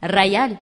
рояль.